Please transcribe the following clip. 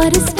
forest